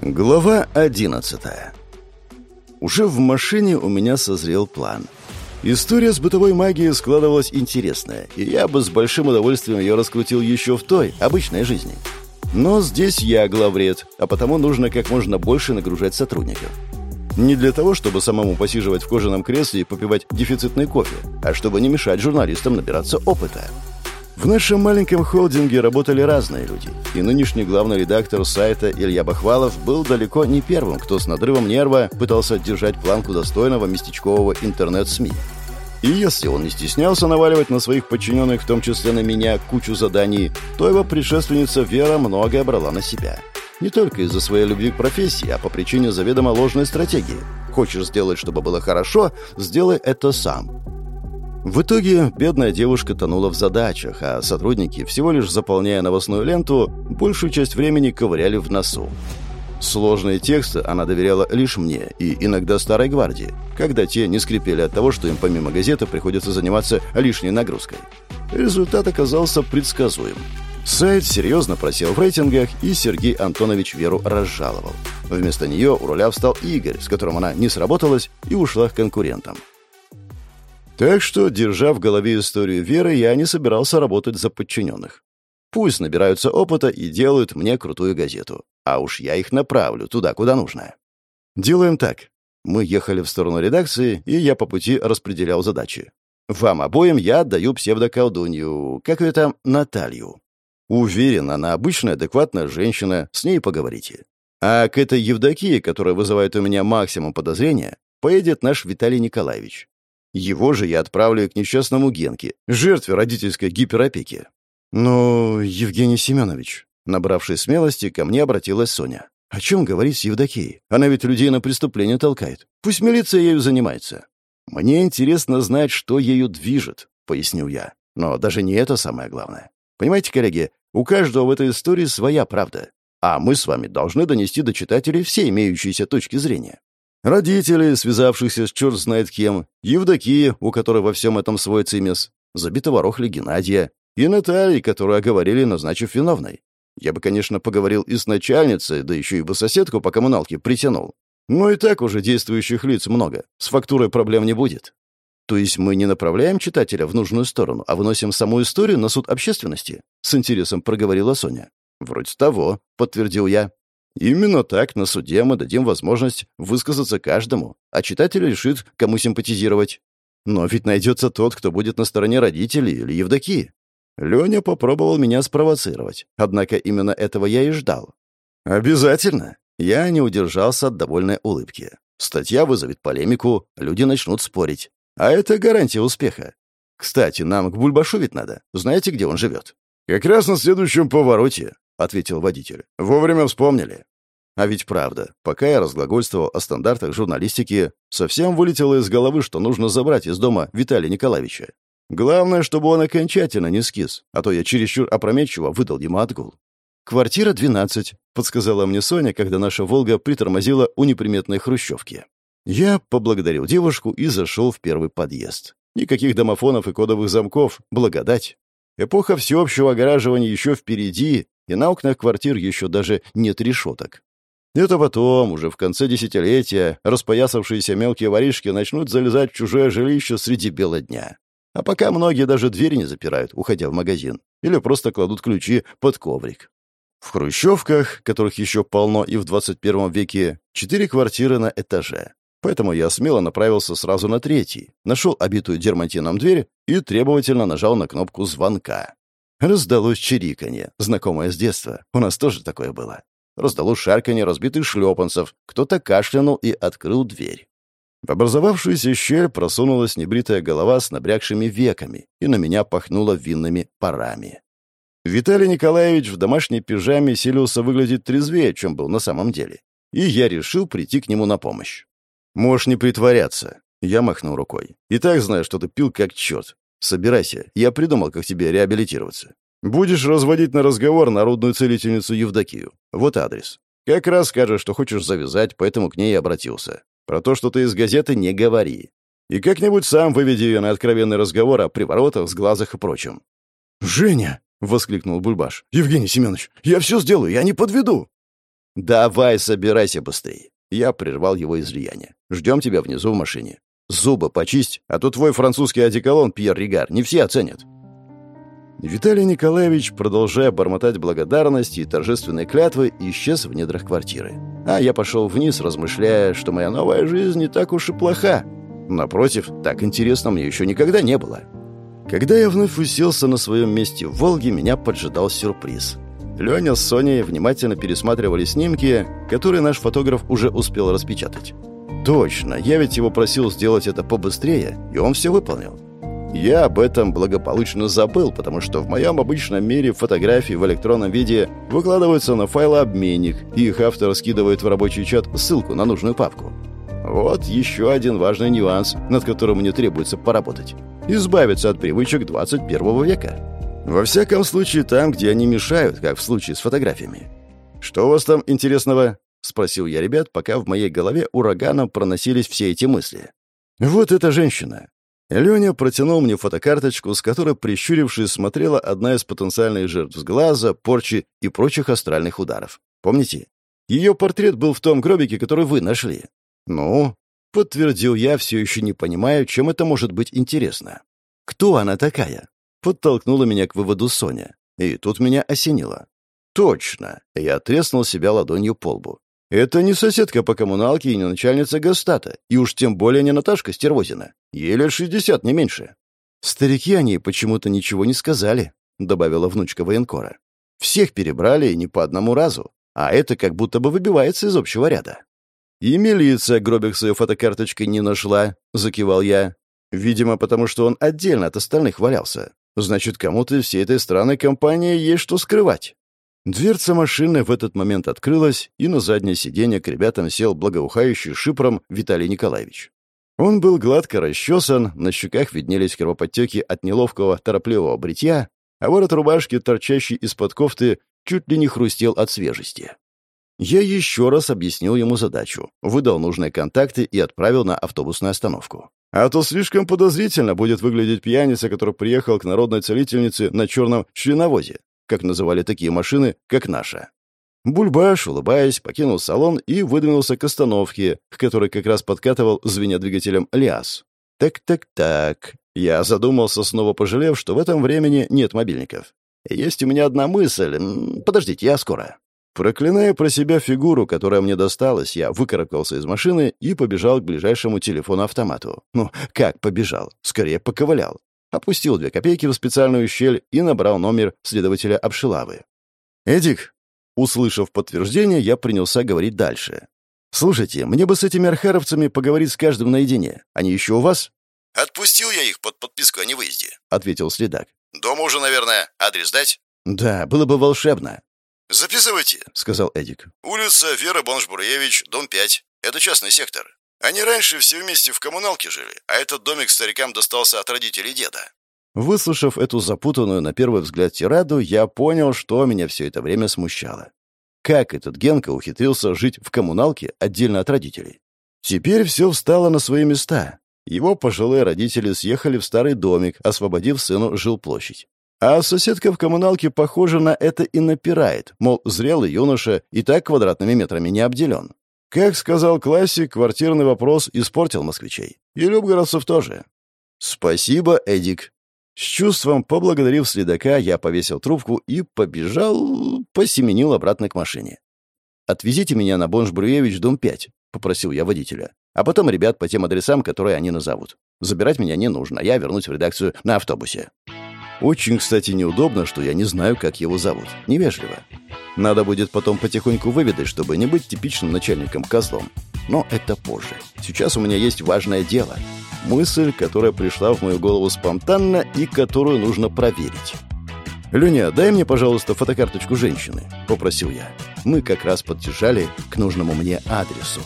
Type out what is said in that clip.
Глава 11 Уже в машине у меня созрел план. История с бытовой магией складывалась интересная, и я бы с большим удовольствием ее раскрутил еще в той, обычной жизни. Но здесь я главред, а потому нужно как можно больше нагружать сотрудников. Не для того, чтобы самому посиживать в кожаном кресле и попивать дефицитный кофе, а чтобы не мешать журналистам набираться опыта. В нашем маленьком холдинге работали разные люди, и нынешний главный редактор сайта Илья Бахвалов был далеко не первым, кто с надрывом нерва пытался держать планку достойного местечкового интернет-СМИ. И если он не стеснялся наваливать на своих подчиненных, в том числе на меня, кучу заданий, то его предшественница Вера многое брала на себя. Не только из-за своей любви к профессии, а по причине заведомо ложной стратегии. Хочешь сделать, чтобы было хорошо, сделай это сам. В итоге бедная девушка тонула в задачах, а сотрудники, всего лишь заполняя новостную ленту, большую часть времени ковыряли в носу. Сложные тексты она доверяла лишь мне и иногда старой гвардии, когда те не скрипели от того, что им помимо газеты приходится заниматься лишней нагрузкой. Результат оказался предсказуем. Сайт серьезно просел в рейтингах, и Сергей Антонович Веру разжаловал. Вместо нее у руля встал Игорь, с которым она не сработалась и ушла к конкурентам. Так что, держа в голове историю Веры, я не собирался работать за подчиненных. Пусть набираются опыта и делают мне крутую газету. А уж я их направлю туда, куда нужно. Делаем так. Мы ехали в сторону редакции, и я по пути распределял задачи. Вам обоим я отдаю псевдоколдунью, как ее там, Наталью. Уверен, она обычная, адекватная женщина, с ней поговорите. А к этой Евдокии, которая вызывает у меня максимум подозрения, поедет наш Виталий Николаевич. Его же я отправлю к несчастному Генке, жертве родительской гиперопеки. Но, Евгений Семенович, набравшись смелости, ко мне обратилась Соня. О чем говорить с Евдокией? Она ведь людей на преступление толкает. Пусть милиция ею занимается. Мне интересно знать, что ею движет, пояснил я. Но даже не это самое главное. Понимаете, коллеги, у каждого в этой истории своя правда. А мы с вами должны донести до читателей все имеющиеся точки зрения. Родители, связавшихся с черт знает кем, Евдокия, у которой во всем этом свой цимес, забитого рохли Геннадия, и Натальи, которую оговорили, назначив виновной. Я бы, конечно, поговорил и с начальницей, да еще и бы соседку по коммуналке притянул. Но и так уже действующих лиц много, с фактурой проблем не будет. То есть мы не направляем читателя в нужную сторону, а выносим саму историю на суд общественности? С интересом проговорила Соня. Вроде того, подтвердил я. Именно так на суде мы дадим возможность высказаться каждому, а читатель решит, кому симпатизировать. Но ведь найдется тот, кто будет на стороне родителей или Евдокии. Леня попробовал меня спровоцировать, однако именно этого я и ждал. Обязательно. Я не удержался от довольной улыбки. Статья вызовет полемику, люди начнут спорить. А это гарантия успеха. Кстати, нам к Бульбашу ведь надо. Знаете, где он живет? Как раз на следующем повороте, — ответил водитель. «Вовремя вспомнили». А ведь правда, пока я разглагольствовал о стандартах журналистики, совсем вылетело из головы, что нужно забрать из дома Виталия Николаевича. Главное, чтобы он окончательно не скис, а то я чересчур опрометчиво выдал ему отгул. «Квартира 12», — подсказала мне Соня, когда наша «Волга» притормозила у неприметной хрущевки. Я поблагодарил девушку и зашел в первый подъезд. Никаких домофонов и кодовых замков, благодать. Эпоха всеобщего огораживания еще впереди, и на окнах квартир еще даже нет решеток. Это потом, уже в конце десятилетия, распоясавшиеся мелкие воришки начнут залезать в чужое жилище среди бела дня. А пока многие даже двери не запирают, уходя в магазин, или просто кладут ключи под коврик. В хрущевках, которых еще полно и в 21 веке, четыре квартиры на этаже. Поэтому я смело направился сразу на третий, нашел обитую дерматином дверь и требовательно нажал на кнопку звонка. Раздалось чириканье, знакомое с детства. У нас тоже такое было. Раздалось шарканье разбитых шлепанцев. Кто-то кашлянул и открыл дверь. В образовавшуюся щель просунулась небритая голова с набрякшими веками, и на меня пахнуло винными парами. Виталий Николаевич в домашней пижаме силился выглядеть трезвее, чем был на самом деле. И я решил прийти к нему на помощь. «Можешь не притворяться», — я махнул рукой. «И так знаю, что ты пил как черт. Собирайся, я придумал, как тебе реабилитироваться. Будешь разводить на разговор народную целительницу Евдокию. Вот адрес. Как раз скажешь, что хочешь завязать, поэтому к ней обратился. Про то, что ты из газеты, не говори. И как-нибудь сам выведи ее на откровенный разговор о приворотах, сглазах и прочем». «Женя!» — воскликнул Бульбаш. «Евгений Семенович, я все сделаю, я не подведу!» «Давай, собирайся быстрее!» Я прервал его излияние. «Ждем тебя внизу в машине. Зубы почисть, а то твой французский одеколон, Пьер Ригар, не все оценят». Виталий Николаевич, продолжая бормотать благодарности и торжественные клятвы, исчез в недрах квартиры. А я пошел вниз, размышляя, что моя новая жизнь не так уж и плоха. Напротив, так интересно мне еще никогда не было. Когда я вновь уселся на своем месте в «Волге», меня поджидал сюрприз. Леня с Соней внимательно пересматривали снимки, которые наш фотограф уже успел распечатать. Точно, я ведь его просил сделать это побыстрее, и он все выполнил. Я об этом благополучно забыл, потому что в моем обычном мире фотографии в электронном виде выкладываются на файлообменник, и их автор скидывает в рабочий чат ссылку на нужную папку. Вот еще один важный нюанс, над которым мне требуется поработать. Избавиться от привычек 21 века. Во всяком случае, там, где они мешают, как в случае с фотографиями. «Что у вас там интересного?» — спросил я ребят, пока в моей голове ураганом проносились все эти мысли. «Вот эта женщина». Леня протянул мне фотокарточку, с которой, прищурившись, смотрела одна из потенциальных жертв глаза, порчи и прочих астральных ударов. Помните? Ее портрет был в том гробике, который вы нашли. «Ну?» — подтвердил я, все еще не понимая, чем это может быть интересно. «Кто она такая?» — подтолкнула меня к выводу Соня. И тут меня осенило. «Точно!» — я треснул себя ладонью по лбу. «Это не соседка по коммуналке и не начальница Гастата, и уж тем более не Наташка Стервозина. Ей лет шестьдесят, не меньше». «Старики о ней почему-то ничего не сказали», — добавила внучка военкора. «Всех перебрали и не по одному разу, а это как будто бы выбивается из общего ряда». «И милиция Гробик с фотокарточкой не нашла», — закивал я. «Видимо, потому что он отдельно от остальных валялся. Значит, кому-то из всей этой странной компании есть что скрывать». Дверца машины в этот момент открылась, и на заднее сиденье к ребятам сел благоухающий шипром Виталий Николаевич. Он был гладко расчесан, на щеках виднелись кровоподтеки от неловкого, торопливого бритья, а ворот рубашки, торчащий из-под кофты, чуть ли не хрустел от свежести. Я еще раз объяснил ему задачу, выдал нужные контакты и отправил на автобусную остановку. А то слишком подозрительно будет выглядеть пьяница, который приехал к народной целительнице на черном членовозе, как называли такие машины, как наша. Бульбаш, улыбаясь, покинул салон и выдвинулся к остановке, к которой как раз подкатывал, звеня двигателем, Лиас. Так-так-так. Я задумался, снова пожалев, что в этом времени нет мобильников. Есть у меня одна мысль. Подождите, я скоро. Проклиная про себя фигуру, которая мне досталась, я выкарабкался из машины и побежал к ближайшему телефону-автомату. Ну, как побежал? Скорее, поковылял. Опустил две копейки в специальную щель и набрал номер следователя Обшилавы. «Эдик!» Услышав подтверждение, я принялся говорить дальше. «Слушайте, мне бы с этими архаровцами поговорить с каждым наедине. Они еще у вас?» «Отпустил я их под подписку о невыезде», — ответил следак. «Дома уже, наверное. Адрес дать?» «Да, было бы волшебно. «Записывайте», — сказал Эдик. «Улица Вера Боншбуревич, дом 5. Это частный сектор. Они раньше все вместе в коммуналке жили, а этот домик старикам достался от родителей деда». Выслушав эту запутанную на первый взгляд тираду, я понял, что меня все это время смущало. Как этот Генка ухитрился жить в коммуналке отдельно от родителей? Теперь все встало на свои места. Его пожилые родители съехали в старый домик, освободив сыну жилплощадь. А соседка в коммуналке, похоже, на это и напирает, мол, зрелый юноша и так квадратными метрами не обделен. Как сказал классик, квартирный вопрос испортил москвичей. И любгородцев тоже. «Спасибо, Эдик». С чувством поблагодарив следака, я повесил трубку и побежал, посеменил обратно к машине. «Отвезите меня на Бонш-Бруевич, дом 5», — попросил я водителя. «А потом ребят по тем адресам, которые они назовут. Забирать меня не нужно, я вернусь в редакцию на автобусе». Очень, кстати, неудобно, что я не знаю, как его зовут. Невежливо. Надо будет потом потихоньку выведать, чтобы не быть типичным начальником-козлом. Но это позже. Сейчас у меня есть важное дело. Мысль, которая пришла в мою голову спонтанно и которую нужно проверить. «Люня, дай мне, пожалуйста, фотокарточку женщины», — попросил я. Мы как раз подъезжали к нужному мне адресу.